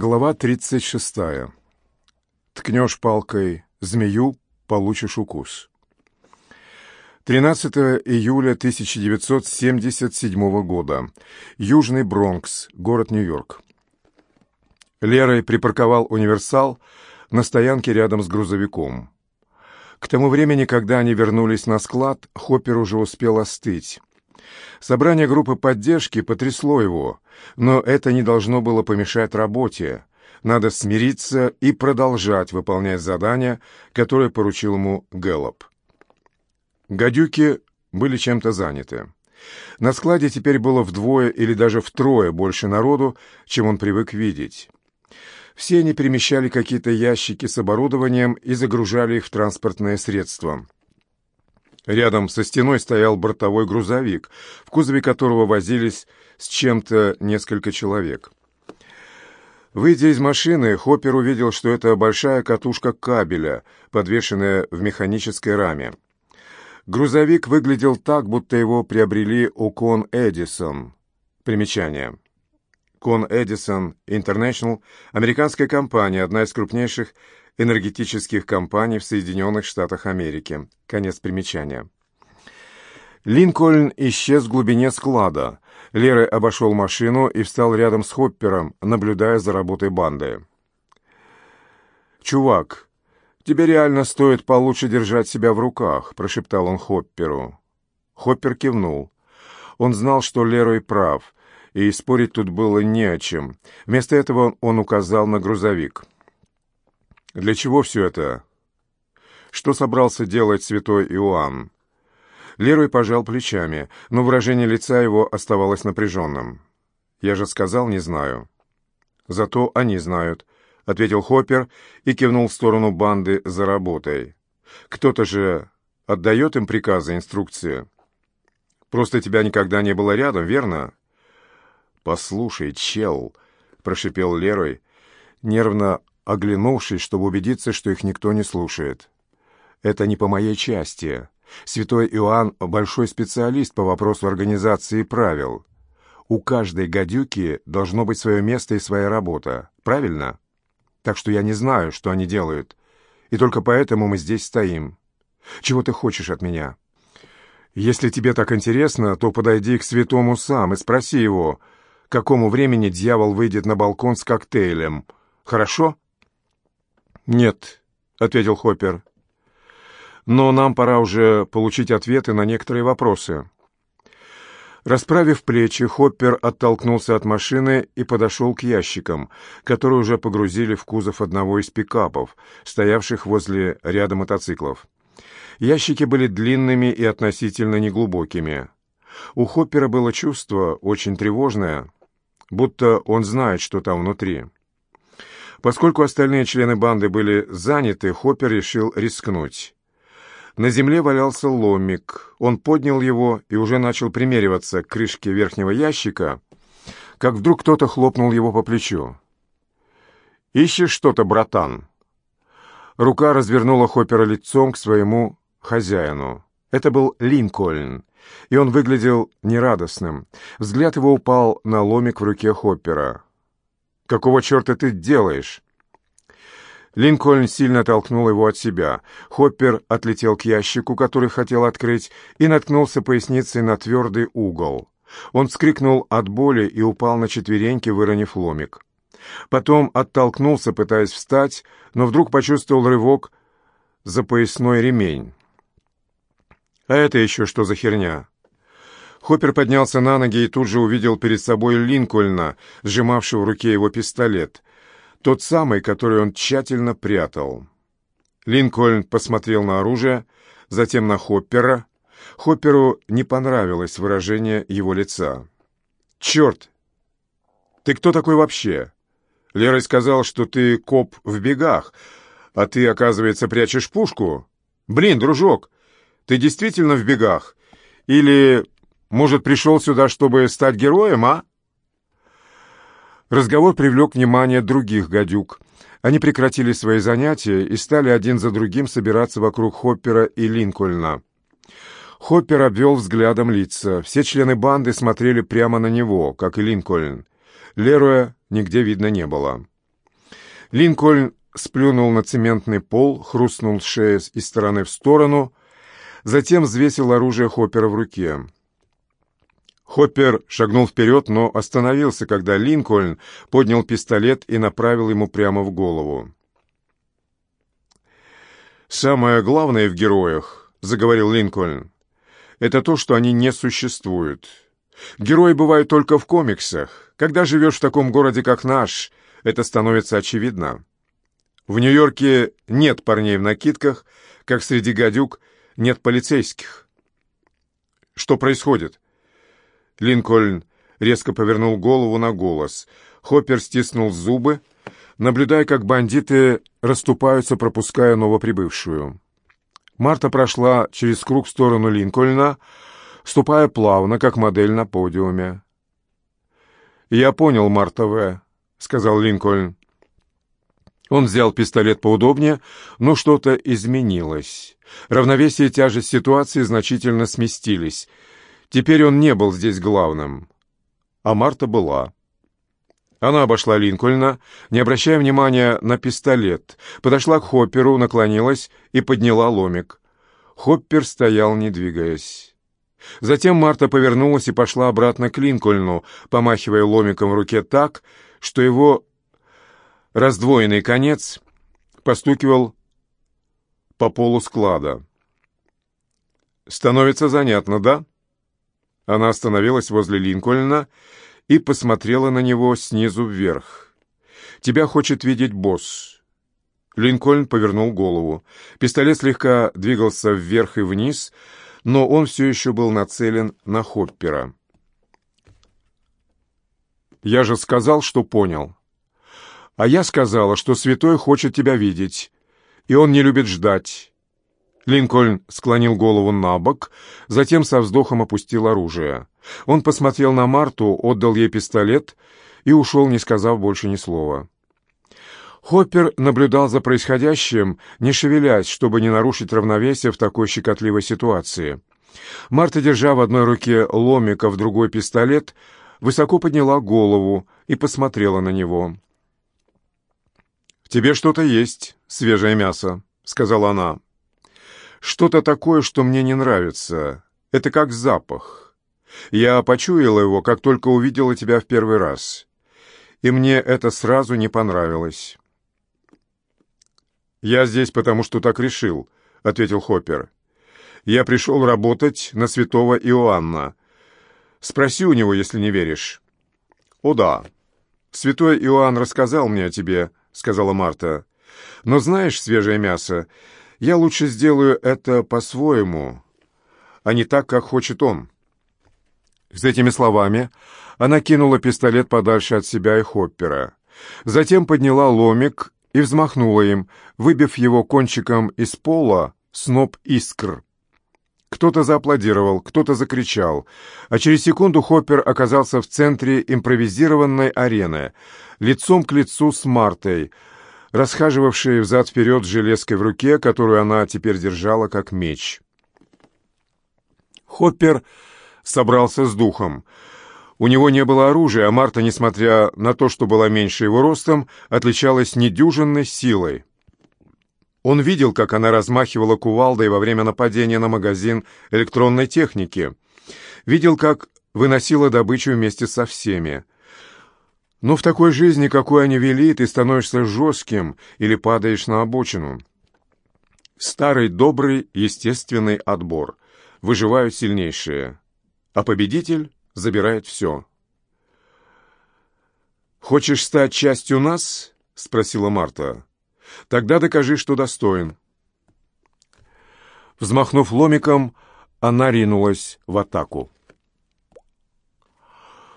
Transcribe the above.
Глава 36. Ткнешь палкой змею, получишь укус. 13 июля 1977 года. Южный Бронкс, город Нью-Йорк. Лерой припарковал универсал на стоянке рядом с грузовиком. К тому времени, когда они вернулись на склад, Хоппер уже успел остыть. Собрание группы поддержки потрясло его, но это не должно было помешать работе. Надо смириться и продолжать выполнять задания, которые поручил ему Гэллоп. Гадюки были чем-то заняты. На складе теперь было вдвое или даже втрое больше народу, чем он привык видеть. Все они перемещали какие-то ящики с оборудованием и загружали их в транспортные средства. Рядом со стеной стоял бортовой грузовик, в кузове которого возились с чем-то несколько человек. Выйдя из машины, Хоппер увидел, что это большая катушка кабеля, подвешенная в механической раме. Грузовик выглядел так, будто его приобрели у Кон Эдисон. Примечание. Кон Эдисон International – американская компания, одна из крупнейших энергетических компаний в Соединенных Штатах Америки. Конец примечания. Линкольн исчез в глубине склада. Лера обошел машину и встал рядом с Хоппером, наблюдая за работой банды. «Чувак, тебе реально стоит получше держать себя в руках», — прошептал он Хопперу. Хоппер кивнул. Он знал, что Лерой прав, и спорить тут было не о чем. Вместо этого он указал на грузовик. Для чего все это? Что собрался делать святой Иоанн? Лерой пожал плечами, но выражение лица его оставалось напряженным. «Я же сказал, не знаю». «Зато они знают», — ответил Хоппер и кивнул в сторону банды за работой. «Кто-то же отдает им приказы, инструкции. Просто тебя никогда не было рядом, верно?» «Послушай, чел», — прошипел Лерой, нервно оглянувшись, чтобы убедиться, что их никто не слушает. «Это не по моей части. Святой Иоанн — большой специалист по вопросу организации правил. У каждой гадюки должно быть свое место и своя работа. Правильно? Так что я не знаю, что они делают. И только поэтому мы здесь стоим. Чего ты хочешь от меня?» «Если тебе так интересно, то подойди к святому сам и спроси его, какому времени дьявол выйдет на балкон с коктейлем. Хорошо?» «Нет», — ответил Хоппер. «Но нам пора уже получить ответы на некоторые вопросы». Расправив плечи, Хоппер оттолкнулся от машины и подошел к ящикам, которые уже погрузили в кузов одного из пикапов, стоявших возле ряда мотоциклов. Ящики были длинными и относительно неглубокими. У Хоппера было чувство очень тревожное, будто он знает, что там внутри. Поскольку остальные члены банды были заняты, Хоппер решил рискнуть. На земле валялся ломик. Он поднял его и уже начал примериваться к крышке верхнего ящика, как вдруг кто-то хлопнул его по плечу. «Ищешь что-то, братан?» Рука развернула Хоппера лицом к своему хозяину. Это был Линкольн, и он выглядел нерадостным. Взгляд его упал на ломик в руке Хоппера. Какого черта ты делаешь?» Линкольн сильно толкнул его от себя. Хоппер отлетел к ящику, который хотел открыть, и наткнулся поясницей на твердый угол. Он вскрикнул от боли и упал на четвереньки, выронив ломик. Потом оттолкнулся, пытаясь встать, но вдруг почувствовал рывок за поясной ремень. «А это еще что за херня?» Хоппер поднялся на ноги и тут же увидел перед собой Линкольна, сжимавшего в руке его пистолет. Тот самый, который он тщательно прятал. Линкольн посмотрел на оружие, затем на Хоппера. Хопперу не понравилось выражение его лица. «Черт! Ты кто такой вообще? Лерой сказал, что ты коп в бегах, а ты, оказывается, прячешь пушку? Блин, дружок, ты действительно в бегах? Или может, пришел сюда, чтобы стать героем, а?» Разговор привлек внимание других гадюк. Они прекратили свои занятия и стали один за другим собираться вокруг Хоппера и Линкольна. Хоппер обвел взглядом лица. Все члены банды смотрели прямо на него, как и Линкольн. Леруя нигде видно не было. Линкольн сплюнул на цементный пол, хрустнул шея из стороны в сторону, затем взвесил оружие Хоппера в руке. Хоппер шагнул вперед, но остановился, когда Линкольн поднял пистолет и направил ему прямо в голову. «Самое главное в героях», — заговорил Линкольн, — «это то, что они не существуют. Герои бывают только в комиксах. Когда живешь в таком городе, как наш, это становится очевидно. В Нью-Йорке нет парней в накидках, как среди гадюк нет полицейских. Что происходит?» Линкольн резко повернул голову на голос. Хоппер стиснул зубы, наблюдая, как бандиты расступаются, пропуская новоприбывшую. Марта прошла через круг в сторону Линкольна, ступая плавно, как модель на подиуме. «Я понял, Марта В., — сказал Линкольн. Он взял пистолет поудобнее, но что-то изменилось. Равновесие и тяжесть ситуации значительно сместились — Теперь он не был здесь главным, а Марта была. Она обошла Линкольна, не обращая внимания на пистолет, подошла к Хопперу, наклонилась и подняла ломик. Хоппер стоял, не двигаясь. Затем Марта повернулась и пошла обратно к Линкольну, помахивая ломиком в руке так, что его раздвоенный конец постукивал по полу склада. «Становится занятно, да?» Она остановилась возле Линкольна и посмотрела на него снизу вверх. «Тебя хочет видеть босс». Линкольн повернул голову. Пистолет слегка двигался вверх и вниз, но он все еще был нацелен на Хоппера. «Я же сказал, что понял. А я сказала, что святой хочет тебя видеть, и он не любит ждать. Линкольн склонил голову на бок, затем со вздохом опустил оружие. Он посмотрел на Марту, отдал ей пистолет и ушел, не сказав больше ни слова. Хоппер наблюдал за происходящим, не шевелясь, чтобы не нарушить равновесие в такой щекотливой ситуации. Марта, держа в одной руке ломика, в другой пистолет, высоко подняла голову и посмотрела на него. «В тебе что-то есть, свежее мясо», — сказала она. Что-то такое, что мне не нравится. Это как запах. Я почуяла его, как только увидела тебя в первый раз. И мне это сразу не понравилось. «Я здесь, потому что так решил», — ответил Хоппер. «Я пришел работать на святого Иоанна. Спроси у него, если не веришь». «О да. Святой Иоанн рассказал мне о тебе», — сказала Марта. «Но знаешь, свежее мясо, я лучше сделаю это по-своему, а не так, как хочет он». С этими словами она кинула пистолет подальше от себя и Хоппера. Затем подняла ломик и взмахнула им, выбив его кончиком из пола сноп искр. Кто-то зааплодировал, кто-то закричал, а через секунду Хоппер оказался в центре импровизированной арены, лицом к лицу с Мартой — расхаживавшей взад-вперед с железкой в руке, которую она теперь держала как меч. Хоппер собрался с духом. У него не было оружия, а Марта, несмотря на то, что была меньше его ростом, отличалась недюжинной силой. Он видел, как она размахивала кувалдой во время нападения на магазин электронной техники. Видел, как выносила добычу вместе со всеми. Но в такой жизни, какой они вели, ты становишься жестким или падаешь на обочину. Старый добрый естественный отбор. Выживают сильнейшие. А победитель забирает все. «Хочешь стать частью нас?» — спросила Марта. «Тогда докажи, что достоин». Взмахнув ломиком, она ринулась в атаку.